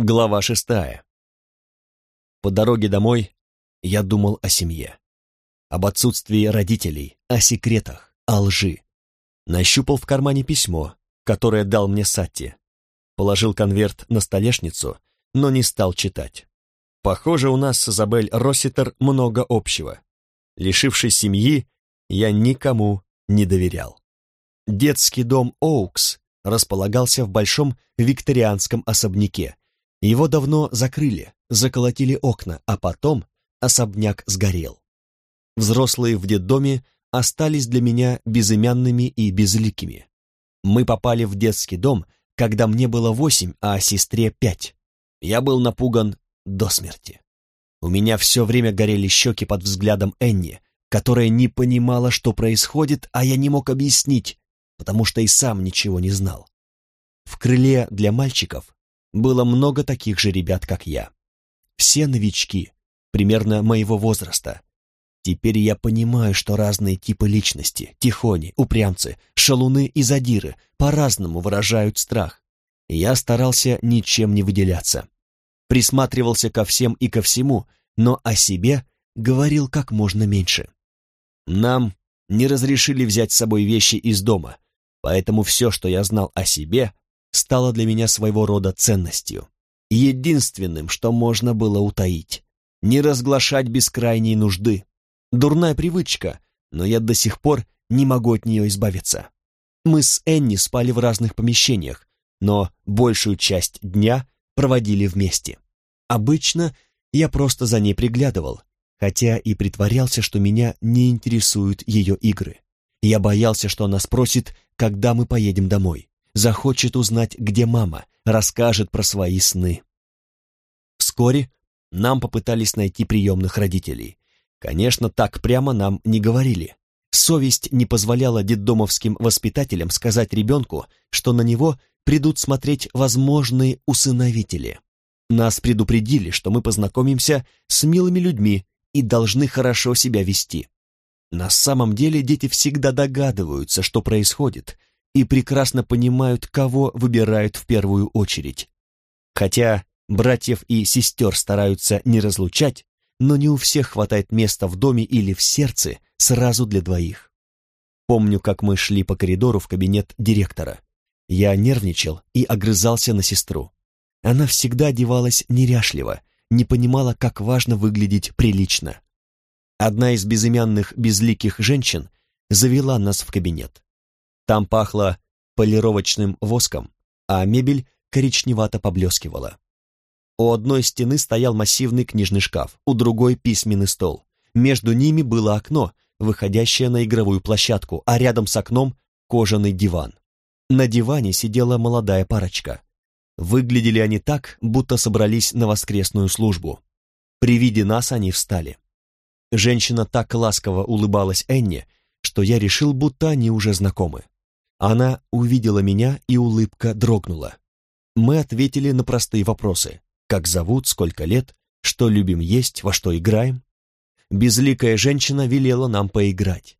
Глава шестая. По дороге домой я думал о семье, об отсутствии родителей, о секретах, о лжи. Нащупал в кармане письмо, которое дал мне Сатти. Положил конверт на столешницу, но не стал читать. Похоже, у нас с Изабель Росситер много общего. Лишившись семьи, я никому не доверял. Детский дом Оукс располагался в большом викторианском особняке, его давно закрыли, заколотили окна, а потом особняк сгорел. Взрослые в детдоме остались для меня безымянными и безликими. Мы попали в детский дом, когда мне было восемь, а сестре пять. Я был напуган до смерти. У меня все время горели щеки под взглядом Энни, которая не понимала, что происходит, а я не мог объяснить, потому что и сам ничего не знал. В крыле для мальчиков было много таких же ребят, как я. Все новички, примерно моего возраста. Теперь я понимаю, что разные типы личности, тихони, упрямцы, шалуны и задиры по-разному выражают страх. Я старался ничем не выделяться. Присматривался ко всем и ко всему, но о себе говорил как можно меньше. Нам не разрешили взять с собой вещи из дома, поэтому все, что я знал о себе, стало для меня своего рода ценностью. Единственным, что можно было утаить. Не разглашать без крайней нужды. Дурная привычка, но я до сих пор не могу от нее избавиться. Мы с Энни спали в разных помещениях, но большую часть дня проводили вместе. Обычно я просто за ней приглядывал, хотя и притворялся, что меня не интересуют ее игры. Я боялся, что она спросит, когда мы поедем домой захочет узнать, где мама, расскажет про свои сны. Вскоре нам попытались найти приемных родителей. Конечно, так прямо нам не говорили. Совесть не позволяла детдомовским воспитателям сказать ребенку, что на него придут смотреть возможные усыновители. Нас предупредили, что мы познакомимся с милыми людьми и должны хорошо себя вести. На самом деле дети всегда догадываются, что происходит, и прекрасно понимают, кого выбирают в первую очередь. Хотя братьев и сестер стараются не разлучать, но не у всех хватает места в доме или в сердце сразу для двоих. Помню, как мы шли по коридору в кабинет директора. Я нервничал и огрызался на сестру. Она всегда одевалась неряшливо, не понимала, как важно выглядеть прилично. Одна из безымянных безликих женщин завела нас в кабинет. Там пахло полировочным воском, а мебель коричневато поблескивала. У одной стены стоял массивный книжный шкаф, у другой письменный стол. Между ними было окно, выходящее на игровую площадку, а рядом с окном кожаный диван. На диване сидела молодая парочка. Выглядели они так, будто собрались на воскресную службу. При виде нас они встали. Женщина так ласково улыбалась Энне, что я решил, будто они уже знакомы. Она увидела меня, и улыбка дрогнула. Мы ответили на простые вопросы. Как зовут, сколько лет, что любим есть, во что играем? Безликая женщина велела нам поиграть.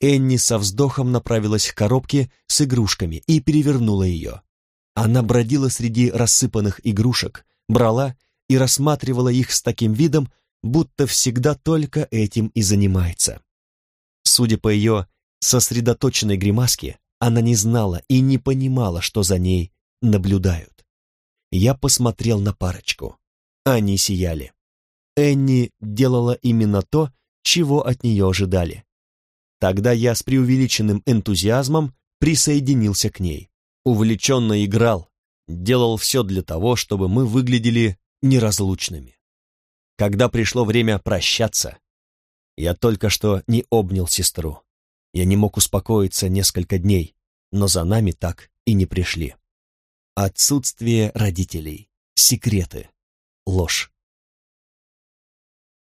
Энни со вздохом направилась к коробке с игрушками и перевернула ее. Она бродила среди рассыпанных игрушек, брала и рассматривала их с таким видом, будто всегда только этим и занимается. Судя по ее сосредоточенной гримаске, она не знала и не понимала, что за ней наблюдают. Я посмотрел на парочку. Они сияли. Энни делала именно то, чего от нее ожидали. Тогда я с преувеличенным энтузиазмом присоединился к ней. Увлеченно играл, делал все для того, чтобы мы выглядели неразлучными. Когда пришло время прощаться, я только что не обнял сестру. Я не мог успокоиться несколько дней, но за нами так и не пришли. Отсутствие родителей, секреты, ложь.